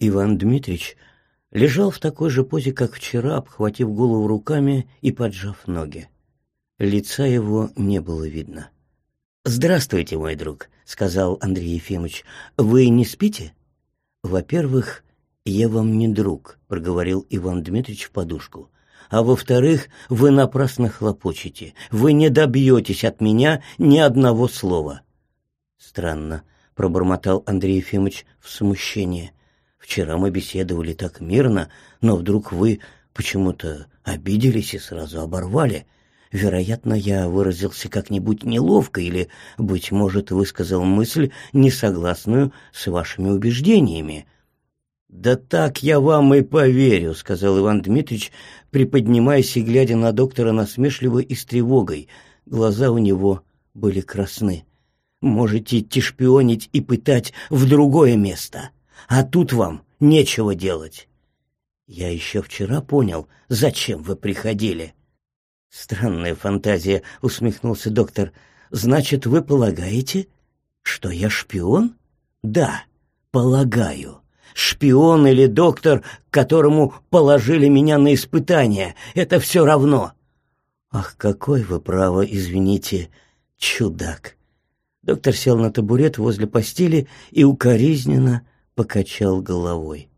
Иван Дмитрич лежал в такой же позе, как вчера, обхватив голову руками и поджав ноги. Лица его не было видно. «Здравствуйте, мой друг», — сказал Андрей Ефимович. «Вы не спите?» «Во-первых, я вам не друг», — проговорил Иван Дмитрич в подушку. «А во-вторых, вы напрасно хлопочете. Вы не добьетесь от меня ни одного слова». «Странно», — пробормотал Андрей Ефимович в смущении. Вчера мы беседовали так мирно, но вдруг вы почему-то обиделись и сразу оборвали. Вероятно, я выразился как-нибудь неловко или, быть может, высказал мысль, несогласную с вашими убеждениями. «Да так я вам и поверю», — сказал Иван Дмитрич, приподнимаясь и глядя на доктора насмешливо и с тревогой. Глаза у него были красны. «Можете идти шпионить и пытать в другое место а тут вам нечего делать. Я еще вчера понял, зачем вы приходили. Странная фантазия, усмехнулся доктор. Значит, вы полагаете, что я шпион? Да, полагаю. Шпион или доктор, которому положили меня на испытание, это все равно. Ах, какой вы, право, извините, чудак. Доктор сел на табурет возле постели и укоризненно покачал головой.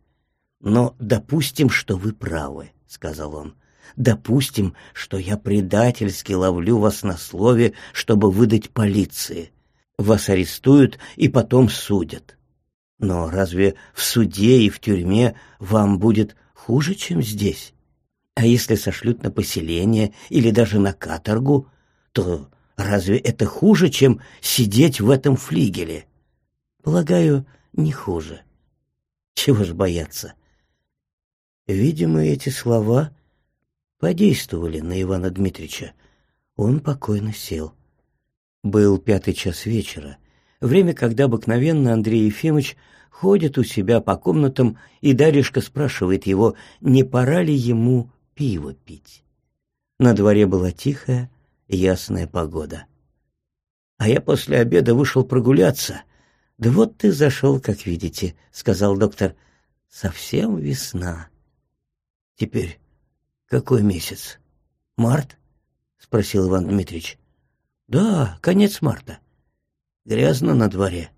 «Но допустим, что вы правы», — сказал он. «Допустим, что я предательски ловлю вас на слове, чтобы выдать полиции. Вас арестуют и потом судят. Но разве в суде и в тюрьме вам будет хуже, чем здесь? А если сошлют на поселение или даже на каторгу, то разве это хуже, чем сидеть в этом флигеле? Полагаю, не хуже. Чего ж бояться? Видимо, эти слова подействовали на Ивана Дмитрича. Он покойно сел. Был пятый час вечера, время, когда обыкновенно Андрей Ефимович ходит у себя по комнатам, и Даришка спрашивает его, не пора ли ему пиво пить. На дворе была тихая, ясная погода. А я после обеда вышел прогуляться, «Да вот ты зашел, как видите», — сказал доктор. «Совсем весна». «Теперь какой месяц? Март?» — спросил Иван Дмитриевич. «Да, конец марта. Грязно на дворе».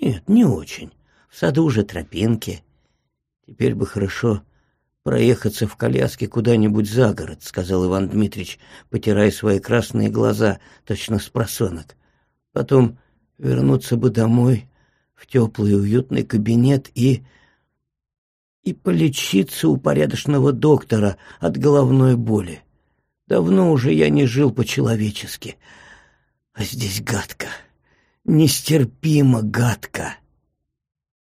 «Нет, не очень. В саду уже тропинки. Теперь бы хорошо проехаться в коляске куда-нибудь за город», — сказал Иван Дмитриевич, потирая свои красные глаза, точно с просонок. «Потом вернуться бы домой в теплый уютный кабинет и... и полечиться у порядочного доктора от головной боли. Давно уже я не жил по-человечески, а здесь гадко, нестерпимо гадко.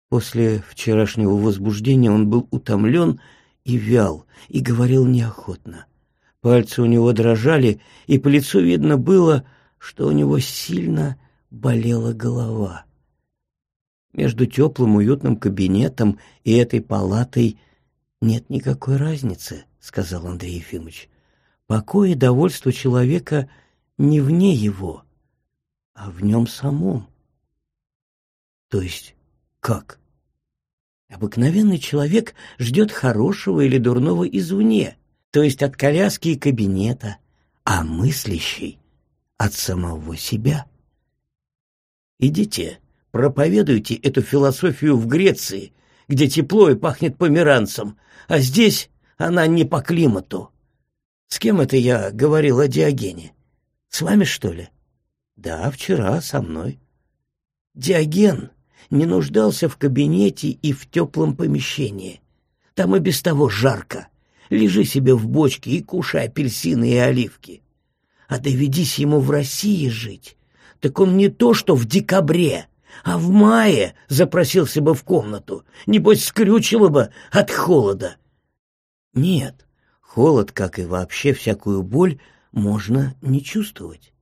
После вчерашнего возбуждения он был утомлен и вял, и говорил неохотно. Пальцы у него дрожали, и по лицу видно было, что у него сильно болела голова. Между теплым уютным кабинетом и этой палатой нет никакой разницы, сказал Андрей Ефимович. Покой и довольство человека не вне его, а в нем самом. То есть как? Обыкновенный человек ждет хорошего или дурного извне, то есть от коляски и кабинета, а мыслящий — от самого себя. Идите, Проповедуйте эту философию в Греции, где тепло и пахнет померанцем, а здесь она не по климату. С кем это я говорил о Диогене? С вами, что ли? Да, вчера со мной. Диоген не нуждался в кабинете и в теплом помещении. Там и без того жарко. Лежи себе в бочке и кушай апельсины и оливки. А доведись ему в России жить, так он не то, что в декабре, а в мае запросился бы в комнату, небось скрючило бы от холода. Нет, холод, как и вообще всякую боль, можно не чувствовать.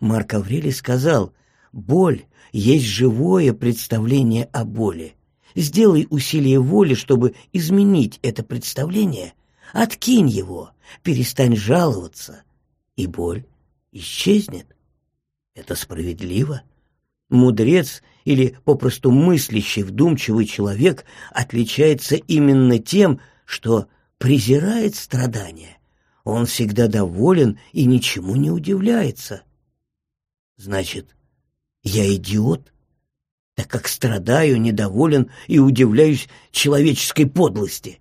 Марк Аврелий сказал, боль есть живое представление о боли. Сделай усилие воли, чтобы изменить это представление, откинь его, перестань жаловаться, и боль исчезнет. Это справедливо. Мудрец или попросту мыслящий, вдумчивый человек отличается именно тем, что презирает страдания. Он всегда доволен и ничему не удивляется. Значит, я идиот, так как страдаю, недоволен и удивляюсь человеческой подлости.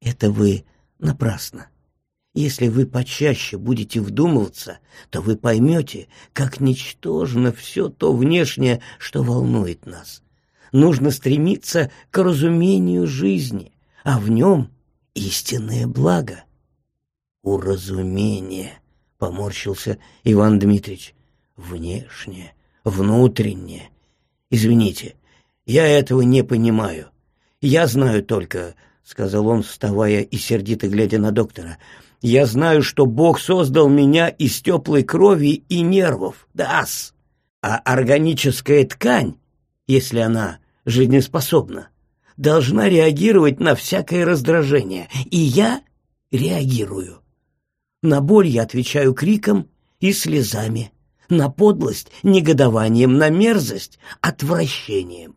Это вы напрасно. Если вы почаще будете вдумываться, то вы поймете, как ничтожно все то внешнее, что волнует нас. Нужно стремиться к разумению жизни, а в нем истинное благо. Уразумение, — поморщился Иван Дмитрич, — внешнее, внутреннее. Извините, я этого не понимаю. Я знаю только, — сказал он, вставая и сердито глядя на доктора, — я знаю, что Бог создал меня из теплой крови и нервов, дас. А органическая ткань, если она жизнеспособна, должна реагировать на всякое раздражение. И я реагирую. На боль я отвечаю криком и слезами, на подлость — негодованием, на мерзость — отвращением.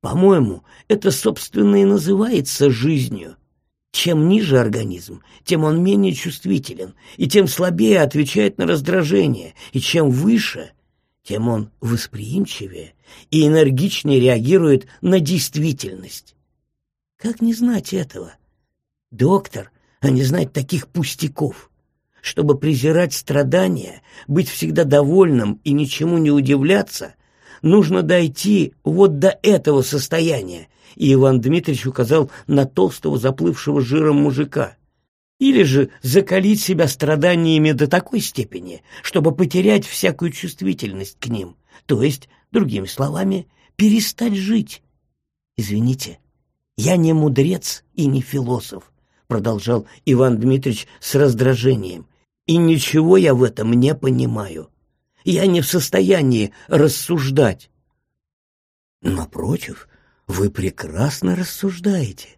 По-моему, это, собственно, и называется жизнью. Чем ниже организм, тем он менее чувствителен, и тем слабее отвечает на раздражение, и чем выше, тем он восприимчивее и энергичнее реагирует на действительность. Как не знать этого? Доктор, а не знать таких пустяков. Чтобы презирать страдания, быть всегда довольным и ничему не удивляться, нужно дойти вот до этого состояния, и Иван Дмитриевич указал на толстого заплывшего жиром мужика. Или же закалить себя страданиями до такой степени, чтобы потерять всякую чувствительность к ним, то есть, другими словами, перестать жить. Извините, я не мудрец и не философ, продолжал Иван Дмитриевич с раздражением, и ничего я в этом не понимаю. Я не в состоянии рассуждать. Напротив, вы прекрасно рассуждаете.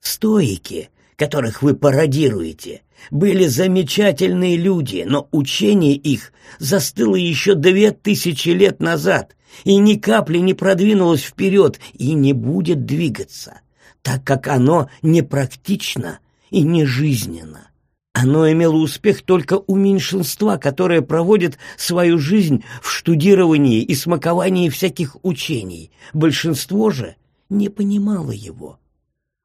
Стоики, которых вы пародируете, были замечательные люди, но учение их застыло еще две тысячи лет назад и ни капли не продвинулось вперед и не будет двигаться, так как оно непрактично и не жизненно. Оно имело успех только у меньшинства, которое проводит свою жизнь в штудировании и смаковании всяких учений. Большинство же не понимала его.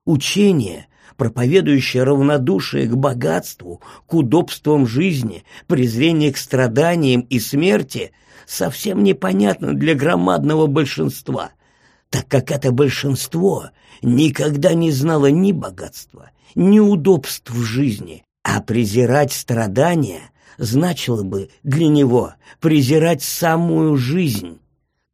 Учение, проповедующее равнодушие к богатству, к удобствам жизни, презрение к страданиям и смерти, совсем непонятно для громадного большинства, так как это большинство никогда не знало ни богатства, ни удобств в жизни, а презирать страдания значило бы для него презирать самую жизнь,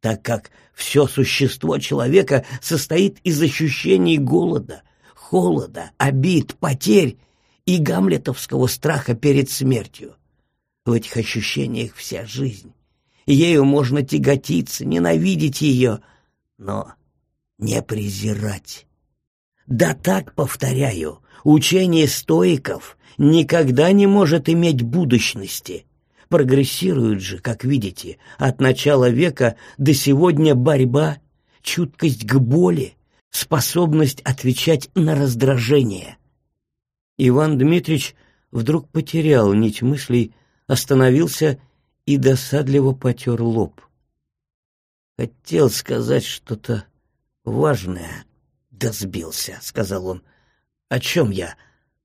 так как все существо человека состоит из ощущений голода, холода, обид, потерь и гамлетовского страха перед смертью. В этих ощущениях вся жизнь. Ею можно тяготиться, ненавидеть ее, но не презирать. Да так, повторяю, учение стоиков никогда не может иметь будущности, Прогрессирует же, как видите, от начала века до сегодня борьба, чуткость к боли, способность отвечать на раздражение. Иван Дмитрич вдруг потерял нить мыслей, остановился и досадливо потер лоб. Хотел сказать что-то важное, да сбился, — сказал он. — О чем я?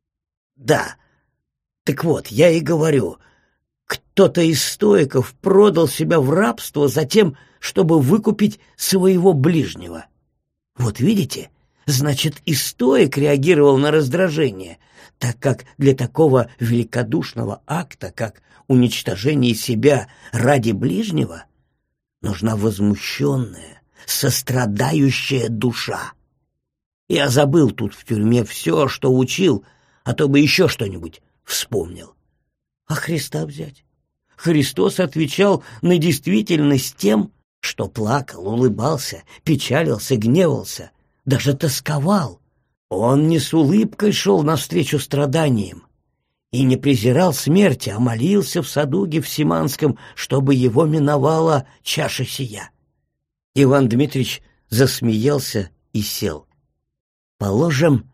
— Да. Так вот, я и говорю — кто-то из стоиков продал себя в рабство за тем, чтобы выкупить своего ближнего. Вот видите, значит, и стоик реагировал на раздражение, так как для такого великодушного акта, как уничтожение себя ради ближнего, нужна возмущенная, сострадающая душа. Я забыл тут в тюрьме все, что учил, а то бы еще что-нибудь вспомнил. А Христа взять? Христос отвечал на действительность тем, что плакал, улыбался, печалился, гневался, даже тосковал. Он не с улыбкой шел навстречу страданиям и не презирал смерти, а молился в саду Гефсиманском, чтобы его миновала чаша сия. Иван Дмитриевич засмеялся и сел. Положим,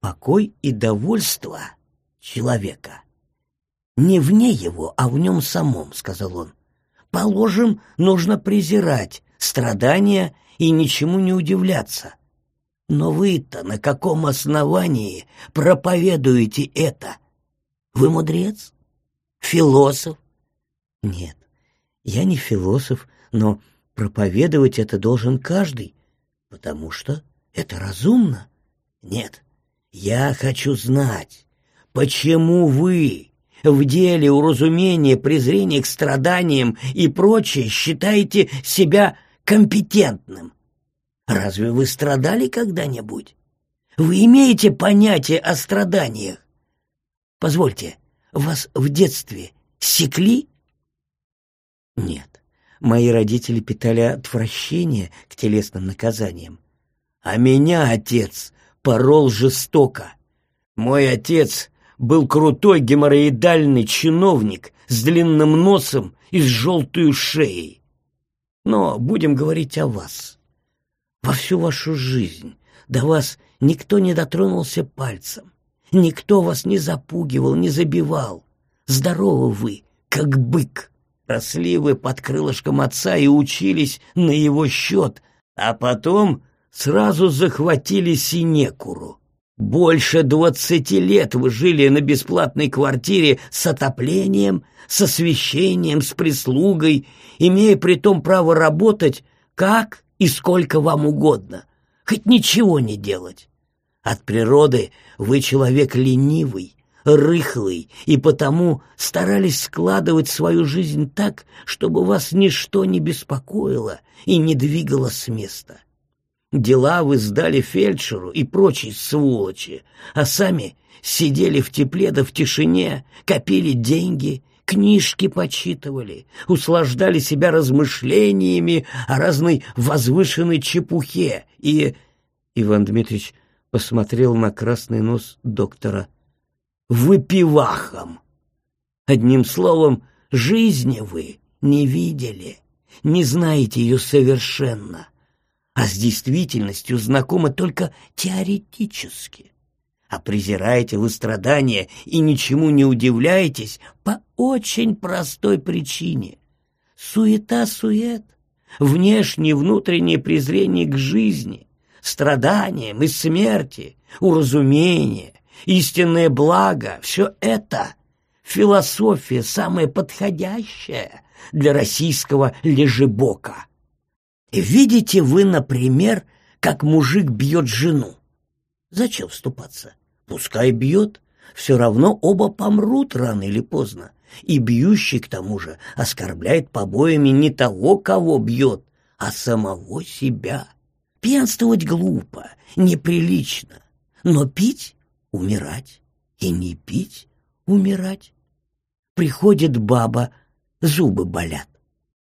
покой и довольство человека. Не вне его, а в нем самом, сказал он. Положим, нужно презирать страдания и ничему не удивляться. Но вы-то на каком основании проповедуете это? Вы мудрец? Философ? Нет, я не философ, но проповедовать это должен каждый, потому что это разумно. Нет, я хочу знать, почему вы в деле уразумения, презрения к страданиям и прочее считаете себя компетентным. Разве вы страдали когда-нибудь? Вы имеете понятие о страданиях? Позвольте, вас в детстве секли? Нет, мои родители питали отвращение к телесным наказаниям. А меня отец порол жестоко. Мой отец был крутой геморроидальный чиновник с длинным носом и с желтой шеей. Но будем говорить о вас. Во всю вашу жизнь до вас никто не дотронулся пальцем, никто вас не запугивал, не забивал. Здоровы вы, как бык. Росли вы под крылышком отца и учились на его счет, а потом сразу захватили синекуру. Больше двадцати лет вы жили на бесплатной квартире с отоплением, с освещением, с прислугой, имея при том право работать как и сколько вам угодно, хоть ничего не делать. От природы вы человек ленивый, рыхлый, и потому старались складывать свою жизнь так, чтобы вас ничто не беспокоило и не двигало с места. Дела вы сдали фельдшеру и прочей сволочи, а сами сидели в тепле да в тишине, копили деньги, книжки почитывали, услаждали себя размышлениями о разной возвышенной чепухе и... Иван Дмитриевич посмотрел на красный нос доктора. «Выпивахом! Одним словом, жизни вы не видели, не знаете ее совершенно» а с действительностью знакомы только теоретически. А презираете вы страдания и ничему не удивляетесь по очень простой причине. Суета-сует, внешнее и внутреннее презрение к жизни, страданиям и смерти, уразумение, истинное благо — все это философия самая подходящая для российского лежебока. Видите вы, например, как мужик бьет жену. Зачем вступаться? Пускай бьет, все равно оба помрут рано или поздно. И бьющий, к тому же, оскорбляет побоями не того, кого бьет, а самого себя. Пьянствовать глупо, неприлично, но пить — умирать, и не пить — умирать. Приходит баба, зубы болят.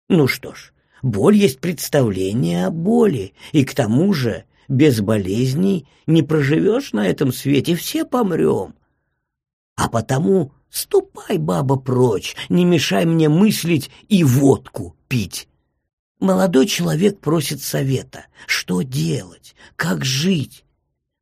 Ну что ж, Боль есть представление о боли, и к тому же без болезней не проживешь на этом свете, все помрем. А потому ступай, баба, прочь, не мешай мне мыслить и водку пить. Молодой человек просит совета, что делать, как жить.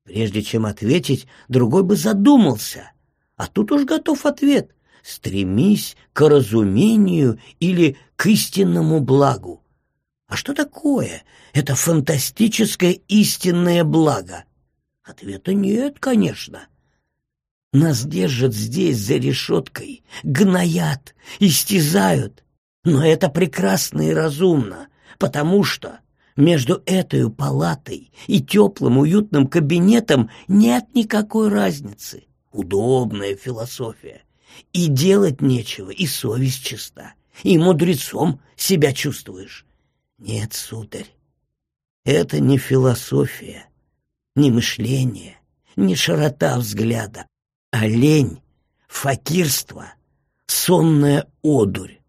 Прежде чем ответить, другой бы задумался, а тут уж готов ответ. Стремись к разумению или к истинному благу. А что такое это фантастическое истинное благо? Ответа нет, конечно. Нас держат здесь за решеткой, гноят, истязают. Но это прекрасно и разумно, потому что между этой палатой и теплым уютным кабинетом нет никакой разницы. Удобная философия. И делать нечего, и совесть чиста, и мудрецом себя чувствуешь. Нет, сударь, это не философия, не мышление, не широта взгляда, а лень, факирство, сонная одурь.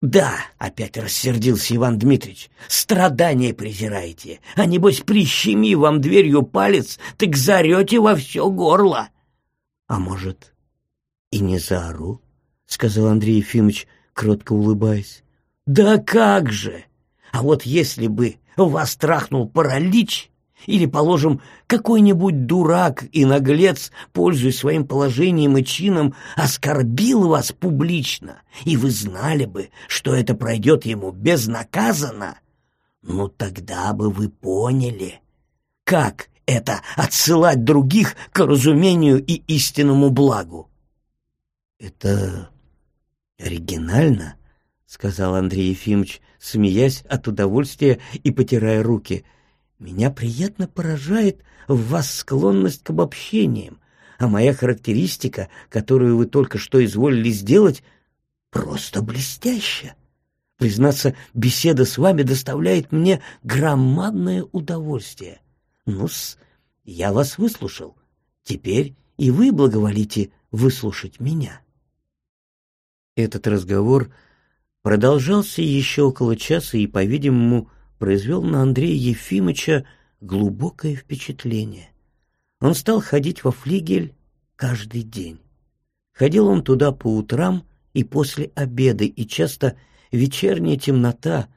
Да, опять рассердился Иван Дмитрич, страдания презираете, а небось прищеми вам дверью палец, так зарете во все горло. А может, и не заору, сказал Андрей Ефимович, кротко улыбаясь. Да как же! А вот если бы вас трахнул паралич, или, положим, какой-нибудь дурак и наглец, пользуясь своим положением и чином, оскорбил вас публично, и вы знали бы, что это пройдет ему безнаказанно, ну тогда бы вы поняли, как это отсылать других к разумению и истинному благу. Это оригинально, сказал Андрей Ефимович, смеясь от удовольствия и потирая руки. Меня приятно поражает в вас склонность к обобщениям, а моя характеристика, которую вы только что изволили сделать, просто блестящая. Признаться, беседа с вами доставляет мне громадное удовольствие. Ну-с, я вас выслушал. Теперь и вы благоволите выслушать меня. Этот разговор продолжался еще около часа и, по-видимому, произвел на Андрея Ефимовича глубокое впечатление. Он стал ходить во флигель каждый день. Ходил он туда по утрам и после обеда, и часто вечерняя темнота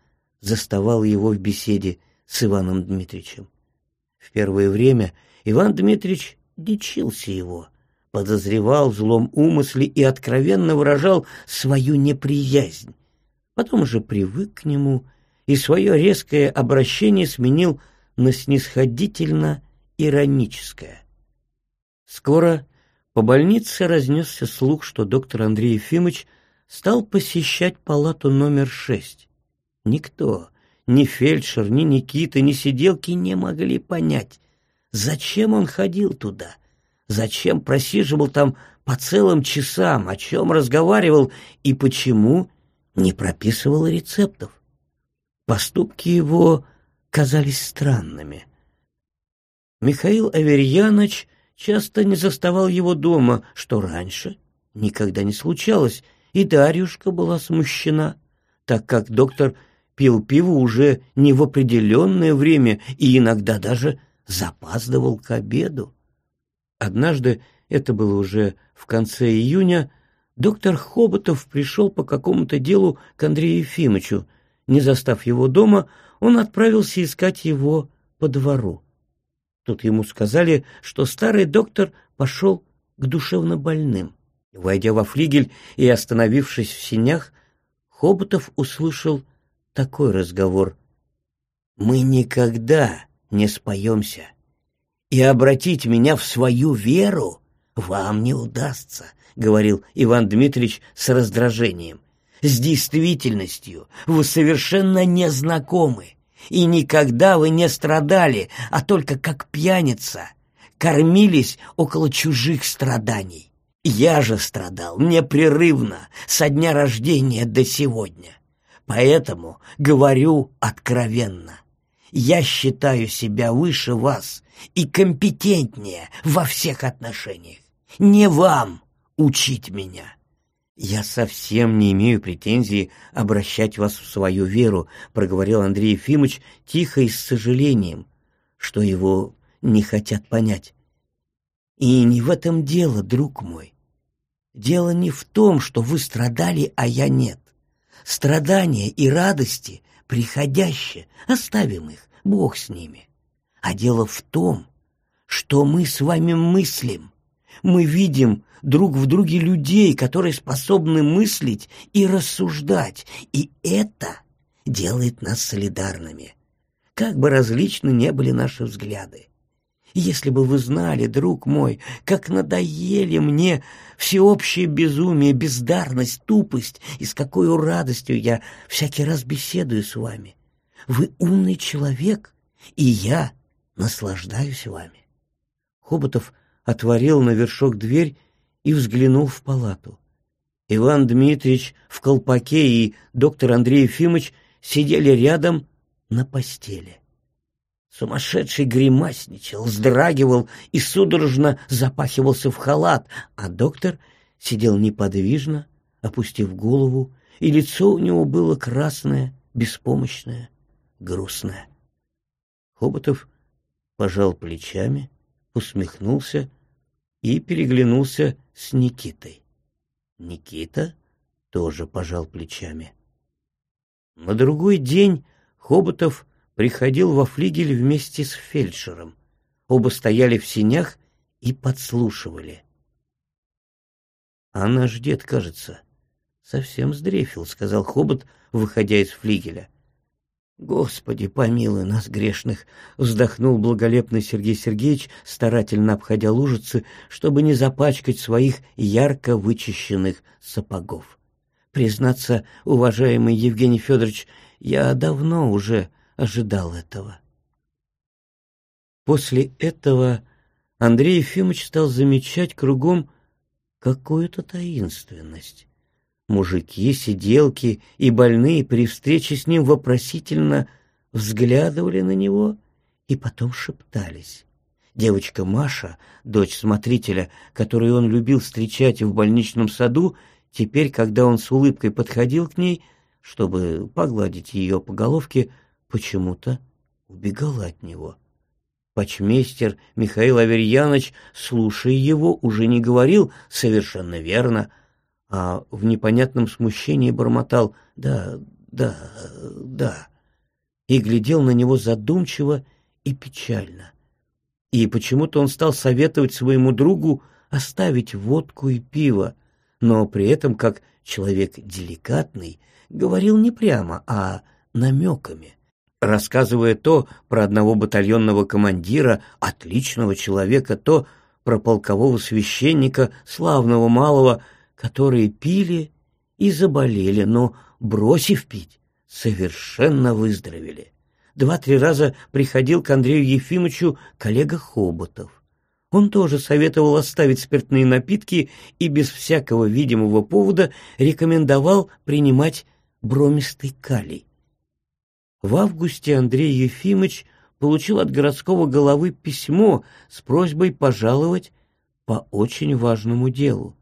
заставала его в беседе с Иваном Дмитриевичем. В первое время Иван Дмитриевич дичился его, подозревал в злом умысле и откровенно выражал свою неприязнь. Потом же привык к нему и свое резкое обращение сменил на снисходительно ироническое. Скоро по больнице разнесся слух, что доктор Андрей Ефимович стал посещать палату номер шесть. Никто, ни фельдшер, ни Никита, ни сиделки не могли понять, зачем он ходил туда, зачем просиживал там по целым часам, о чем разговаривал и почему не прописывал рецептов. Поступки его казались странными. Михаил Аверьяныч часто не заставал его дома, что раньше никогда не случалось, и Дарюшка была смущена, так как доктор пил пиво уже не в определенное время и иногда даже запаздывал к обеду. Однажды, это было уже в конце июня, доктор Хоботов пришел по какому-то делу к Андрею Ефимовичу. Не застав его дома, он отправился искать его по двору. Тут ему сказали, что старый доктор пошел к душевнобольным. Войдя во флигель и остановившись в синях, Хоботов услышал такой разговор. «Мы никогда не споемся, и обратить меня в свою веру вам не удастся», — говорил Иван Дмитриевич с раздражением. «С действительностью вы совершенно не знакомы, и никогда вы не страдали, а только как пьяница, кормились около чужих страданий. Я же страдал непрерывно со дня рождения до сегодня. Поэтому говорю откровенно. Я считаю себя выше вас и компетентнее во всех отношениях. Не вам учить меня. Я совсем не имею претензии обращать вас в свою веру, проговорил Андрей Ефимович тихо и с сожалением, что его не хотят понять. И не в этом дело, друг мой. Дело не в том, что вы страдали, а я нет. Страдания и радости приходящие, оставим их, Бог с ними. А дело в том, что мы с вами мыслим. Мы видим друг в друге людей, которые способны мыслить и рассуждать, и это делает нас солидарными. Как бы различны не были наши взгляды. Если бы вы знали, друг мой, как надоели мне всеобщее безумие, бездарность, тупость, и с какой радостью я всякий раз беседую с вами. Вы умный человек, и я наслаждаюсь вами. Хоботов отворил на вершок дверь и взглянул в палату. Иван Дмитриевич в колпаке и доктор Андрей Ефимович сидели рядом на постели. Сумасшедший гримасничал, вздрагивал и судорожно запахивался в халат, а доктор сидел неподвижно, опустив голову, и лицо у него было красное, беспомощное, грустное. Хоботов пожал плечами, усмехнулся и переглянулся с Никитой. Никита тоже пожал плечами. На другой день Хоботов приходил во флигель вместе с фельдшером. Оба стояли в синях и подслушивали. «А наш дед, кажется, совсем сдрефил», — сказал Хобот, выходя из флигеля. «Господи, помилуй нас, грешных!» — вздохнул благолепный Сергей Сергеевич, старательно обходя лужицы, чтобы не запачкать своих ярко вычищенных сапогов. «Признаться, уважаемый Евгений Федорович, я давно уже ожидал этого». После этого Андрей Ефимович стал замечать кругом какую-то таинственность. Мужики, сиделки и больные при встрече с ним вопросительно взглядывали на него и потом шептались. Девочка Маша, дочь смотрителя, которую он любил встречать в больничном саду, теперь, когда он с улыбкой подходил к ней, чтобы погладить ее по головке, почему-то убегала от него. Почмейстер Михаил Аверьянович, слушая его, уже не говорил «совершенно верно», а в непонятном смущении бормотал «да, да, да» и глядел на него задумчиво и печально. И почему-то он стал советовать своему другу оставить водку и пиво, но при этом, как человек деликатный, говорил не прямо, а намеками, рассказывая то про одного батальонного командира, отличного человека, то про полкового священника, славного малого, которые пили и заболели, но, бросив пить, совершенно выздоровели. Два-три раза приходил к Андрею Ефимовичу коллега Хоботов. Он тоже советовал оставить спиртные напитки и без всякого видимого повода рекомендовал принимать бромистый калий. В августе Андрей Ефимович получил от городского головы письмо с просьбой пожаловать по очень важному делу.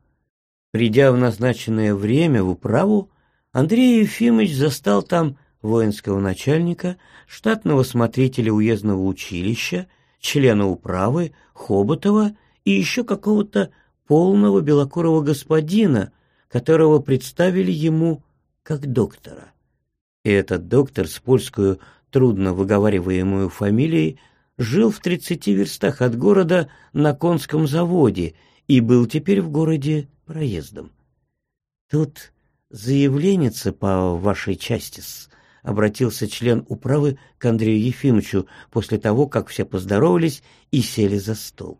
Придя в назначенное время в управу, Андрей Ефимович застал там воинского начальника, штатного смотрителя уездного училища, члена управы, Хоботова и еще какого-то полного белокурого господина, которого представили ему как доктора. И этот доктор с польскую трудно выговариваемую фамилией жил в тридцати верстах от города на конском заводе и был теперь в городе проездом. Тут заявленница по вашей части обратился член управы к Андрею Ефимовичу после того, как все поздоровались и сели за стол.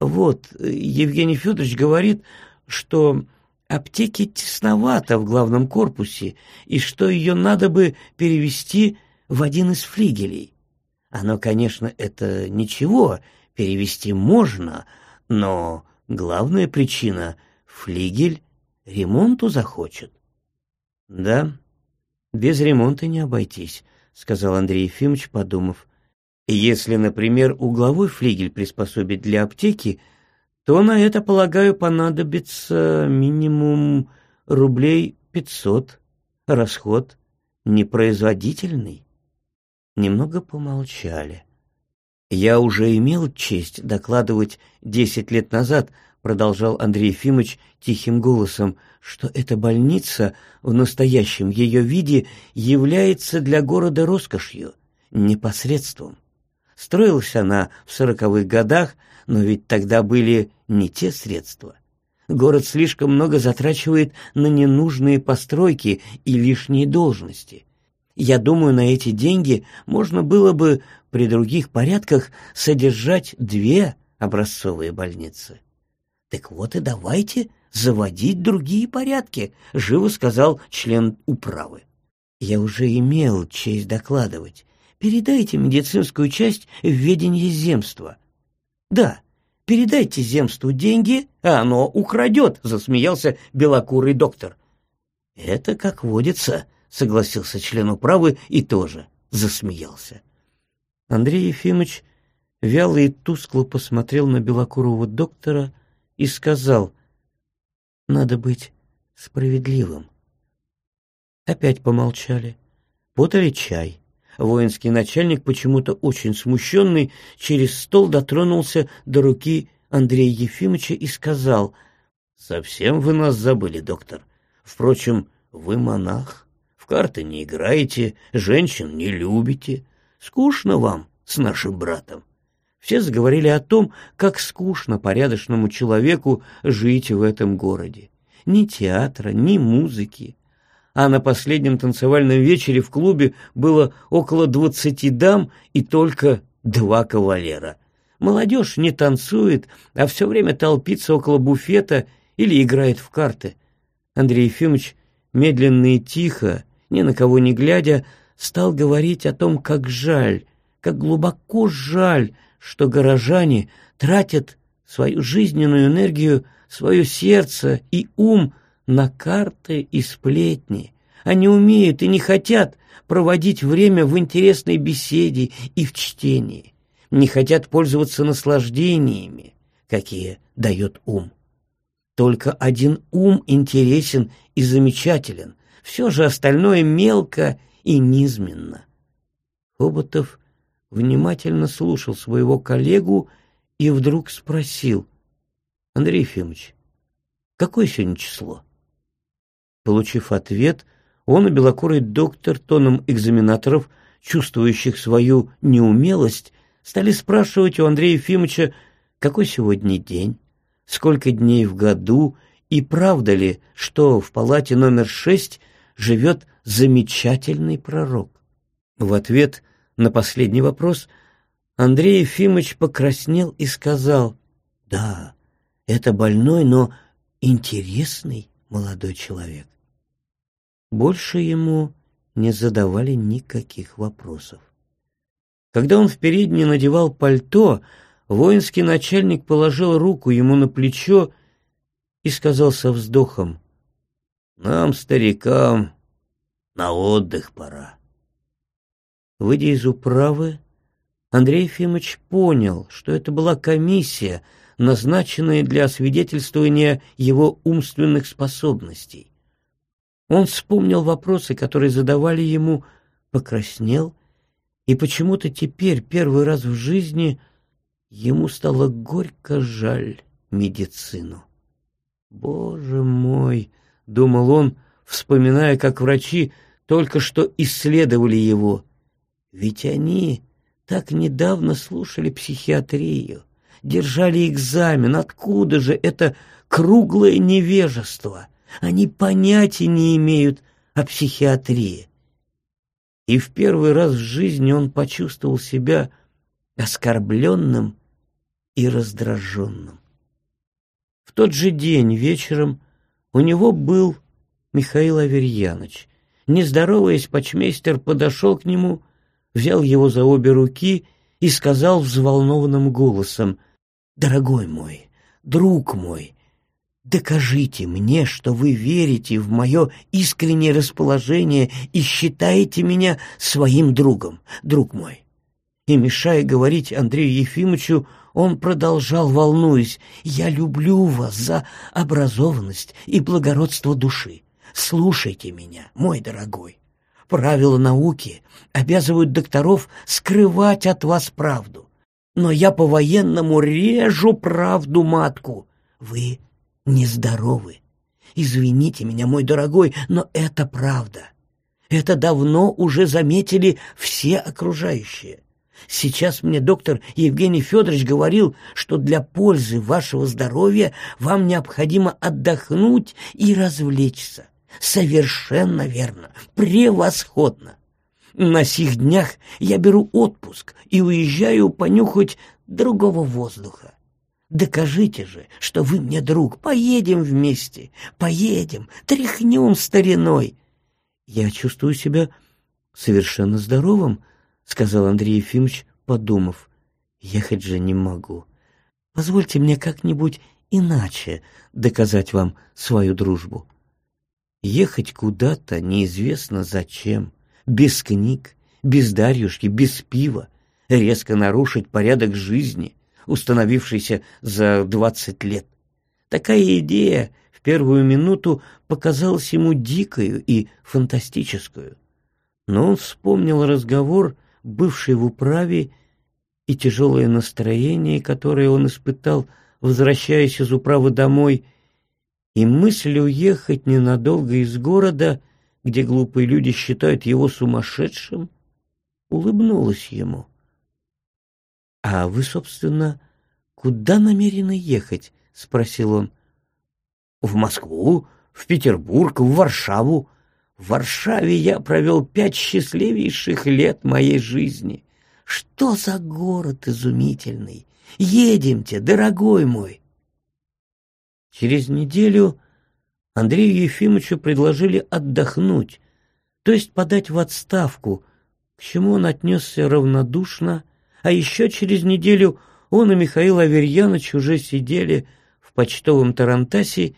Вот, Евгений Федорович говорит, что аптеки тесновато в главном корпусе и что ее надо бы перевести в один из флигелей. Оно, конечно, это ничего, перевести можно, но главная причина — флигель ремонту захочет. — Да, без ремонта не обойтись, — сказал Андрей Ефимович, подумав. — Если, например, угловой флигель приспособить для аптеки, то на это, полагаю, понадобится минимум рублей пятьсот. Расход непроизводительный. Немного помолчали. Я уже имел честь докладывать десять лет назад, продолжал Андрей Ефимович тихим голосом, что эта больница в настоящем ее виде является для города роскошью, непосредством. Строилась она в сороковых годах, но ведь тогда были не те средства. Город слишком много затрачивает на ненужные постройки и лишние должности. Я думаю, на эти деньги можно было бы при других порядках содержать две образцовые больницы. Так вот и давайте заводить другие порядки, живо сказал член управы. Я уже имел честь докладывать. Передайте медицинскую часть в ведение земства. Да, передайте земству деньги, а оно украдет, засмеялся белокурый доктор. Это как водится, согласился член управы и тоже засмеялся. Андрей Ефимович вяло и тускло посмотрел на белокурого доктора и сказал, «Надо быть справедливым». Опять помолчали, подали чай. Воинский начальник, почему-то очень смущенный, через стол дотронулся до руки Андрея Ефимовича и сказал, «Совсем вы нас забыли, доктор. Впрочем, вы монах, в карты не играете, женщин не любите. скучно вам с нашим братом. Все заговорили о том, как скучно порядочному человеку жить в этом городе. Ни театра, ни музыки. А на последнем танцевальном вечере в клубе было около двадцати дам и только два кавалера. Молодежь не танцует, а все время толпится около буфета или играет в карты. Андрей Ефимович медленно и тихо, ни на кого не глядя, стал говорить о том, как жаль, как глубоко жаль, что горожане тратят свою жизненную энергию, свое сердце и ум на карты и сплетни. Они умеют и не хотят проводить время в интересной беседе и в чтении, не хотят пользоваться наслаждениями, какие дает ум. Только один ум интересен и замечателен, все же остальное мелко и низменно. Хоботов внимательно слушал своего коллегу и вдруг спросил, «Андрей Ефимович, какое сегодня число?» Получив ответ, он и белокурый доктор тоном экзаменаторов, чувствующих свою неумелость, стали спрашивать у Андрея Ефимовича, какой сегодня день, сколько дней в году и правда ли, что в палате номер шесть живет замечательный пророк. В ответ на последний вопрос Андрей Ефимович покраснел и сказал, «Да, это больной, но интересный молодой человек». Больше ему не задавали никаких вопросов. Когда он в передней надевал пальто, воинский начальник положил руку ему на плечо и сказал со вздохом, «Нам, старикам, на отдых пора». Выйдя из управы, Андрей Ефимович понял, что это была комиссия, назначенная для освидетельствования его умственных способностей. Он вспомнил вопросы, которые задавали ему, покраснел, и почему-то теперь, первый раз в жизни, ему стало горько жаль медицину. «Боже мой!» — думал он, вспоминая, как врачи только что исследовали его. Ведь они так недавно слушали психиатрию, держали экзамен. Откуда же это круглое невежество? Они понятия не имеют о психиатрии. И в первый раз в жизни он почувствовал себя оскорбленным и раздраженным. В тот же день вечером у него был Михаил Аверьяныч. Не здороваясь, почмейстер подошел к нему взял его за обе руки и сказал взволнованным голосом, «Дорогой мой, друг мой, докажите мне, что вы верите в мое искреннее расположение и считаете меня своим другом, друг мой». И, мешая говорить Андрею Ефимовичу, он продолжал, волнуясь, «Я люблю вас за образованность и благородство души. Слушайте меня, мой дорогой. Правила науки обязывают докторов скрывать от вас правду. Но я по-военному режу правду матку. Вы нездоровы. Извините меня, мой дорогой, но это правда. Это давно уже заметили все окружающие. Сейчас мне доктор Евгений Федорович говорил, что для пользы вашего здоровья вам необходимо отдохнуть и развлечься. Совершенно верно, превосходно. На сих днях я беру отпуск и уезжаю понюхать другого воздуха. Докажите же, что вы мне друг. Поедем вместе, поедем, тряхнем стариной. Я чувствую себя совершенно здоровым, сказал Андрей Ефимович, подумав. Ехать же не могу. Позвольте мне как-нибудь иначе доказать вам свою дружбу. Ехать куда-то неизвестно зачем, без книг, без Дарьюшки, без пива, резко нарушить порядок жизни, установившийся за двадцать лет. Такая идея в первую минуту показалась ему дикою и фантастическую. Но он вспомнил разговор, бывший в управе, и тяжелое настроение, которое он испытал, возвращаясь из управы домой — и мысль уехать ненадолго из города, где глупые люди считают его сумасшедшим, улыбнулась ему. «А вы, собственно, куда намерены ехать?» — спросил он. «В Москву, в Петербург, в Варшаву. В Варшаве я провел пять счастливейших лет моей жизни. Что за город изумительный! Едемте, дорогой мой!» Через неделю Андрею Ефимовичу предложили отдохнуть, то есть подать в отставку, к чему он отнесся равнодушно, а еще через неделю он и Михаил Аверьянович уже сидели в почтовом Тарантасе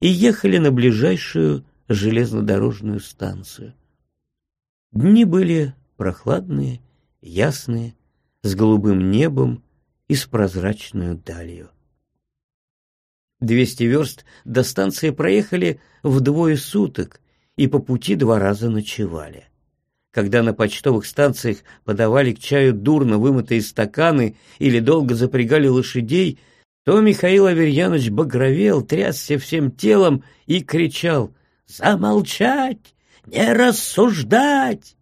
и ехали на ближайшую железнодорожную станцию. Дни были прохладные, ясные, с голубым небом и с прозрачной далью. Двести верст до станции проехали вдвое суток и по пути два раза ночевали. Когда на почтовых станциях подавали к чаю дурно вымытые стаканы или долго запрягали лошадей, то Михаил Аверьянович багровел, трясся всем телом и кричал «Замолчать! Не рассуждать!»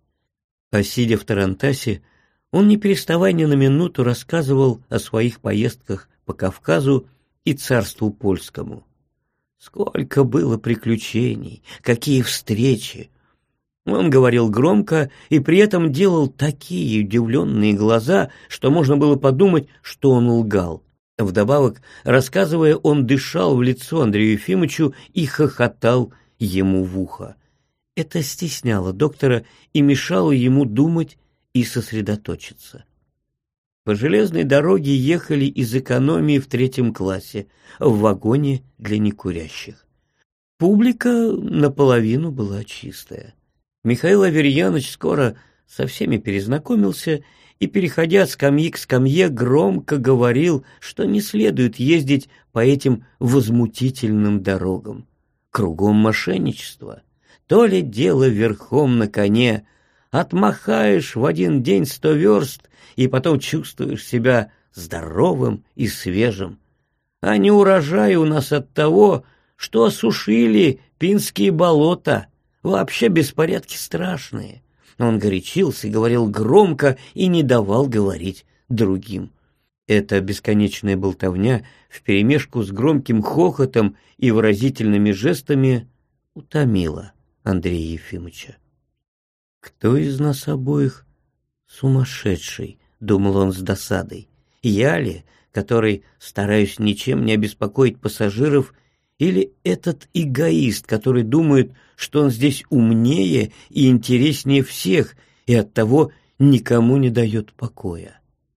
А сидя в Тарантасе, он, не переставая ни на минуту, рассказывал о своих поездках по Кавказу и царству польскому. Сколько было приключений, какие встречи! Он говорил громко и при этом делал такие удивленные глаза, что можно было подумать, что он лгал. Вдобавок, рассказывая, он дышал в лицо Андрею Ефимовичу и хохотал ему в ухо. Это стесняло доктора и мешало ему думать и сосредоточиться. По железной дороге ехали из экономии в третьем классе, в вагоне для некурящих. Публика наполовину была чистая. Михаил Аверьянович скоро со всеми перезнакомился и, переходя с скамьи к скамье, громко говорил, что не следует ездить по этим возмутительным дорогам. Кругом мошенничество. То ли дело верхом на коне, отмахаешь в один день сто верст и потом чувствуешь себя здоровым и свежим. А не урожай у нас от того, что осушили пинские болота. Вообще беспорядки страшные. Он горячился и говорил громко и не давал говорить другим. Эта бесконечная болтовня вперемешку с громким хохотом и выразительными жестами утомила Андрея Ефимовича. «Кто из нас обоих сумасшедший?» — думал он с досадой. «Я ли, который стараюсь ничем не обеспокоить пассажиров, или этот эгоист, который думает, что он здесь умнее и интереснее всех и оттого никому не дает покоя?»